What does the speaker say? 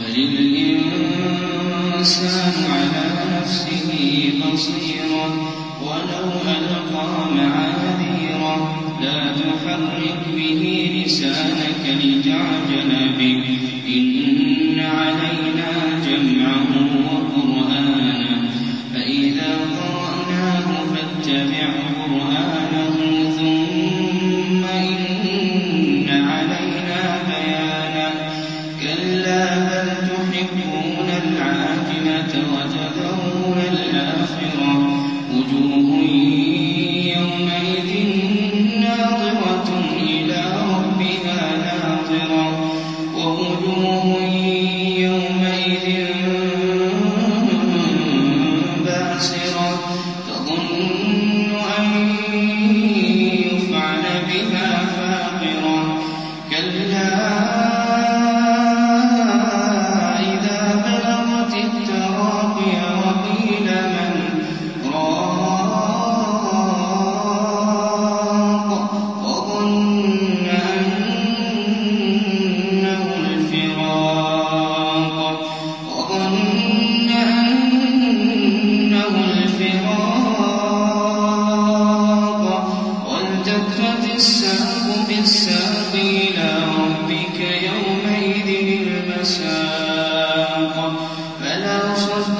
بل الإنسان على نفسه بصيرا ولو ألقى معاذيرا لا تحرك به لسانك لتعجل به إن علينا جمعه وقرآنه فإذا قرأناه فاتبع تحبون العاجلة وتذرون الآخرة. وجوه